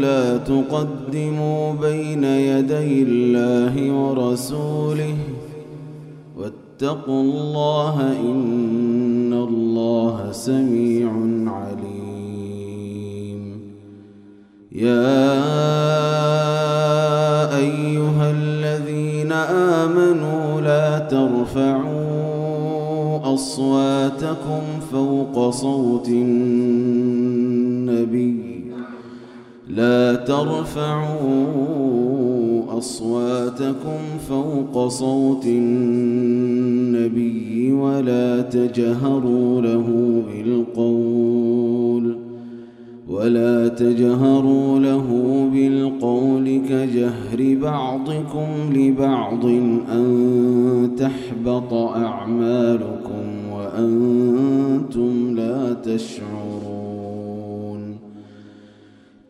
لا تقدموا بين يدي الله ورسوله. واتقوا الله إن الله سميع عليم. يا أيها الذين آمنوا لا ترفعوا أصواتكم فوق صوت النبي لا ترفعوا أصواتكم فوق صوت النبي ولا تجهروا له بالقول ولا تجهروا له بالقول كجهر بعضكم لبعض أن تحبط أعمالكم وأنتم لا تشعرون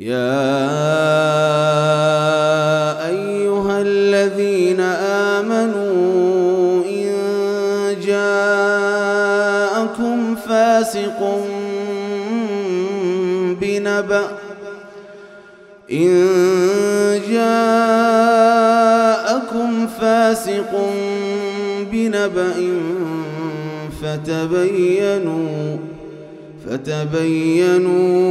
يا أيها الذين آمنوا إن جاءكم فاسق بنبأ إن جاءكم فاسق بنبأ فتبينوا فتبينوا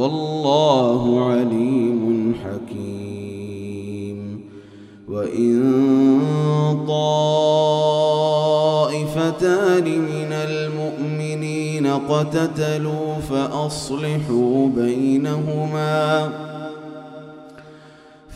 والله عليم حكيم. وإن طائفتان من المؤمنين اقتتلوا فأصلحوا بينهما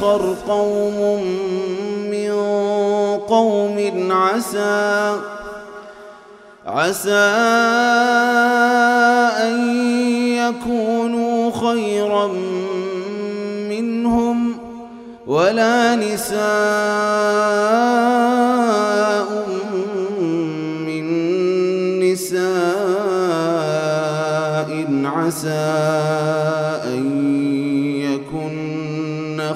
يسخر قوم من قوم عسى عسى أن يكونوا خيرا منهم ولا نساء من نساء عسى أن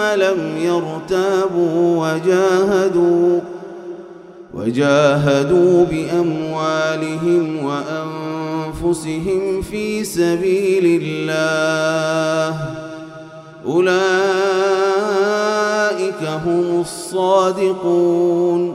لم يرتابوا وجاهدوا وجاهدوا بأموالهم وأنفسهم في سبيل الله. أولئك هم الصادقون.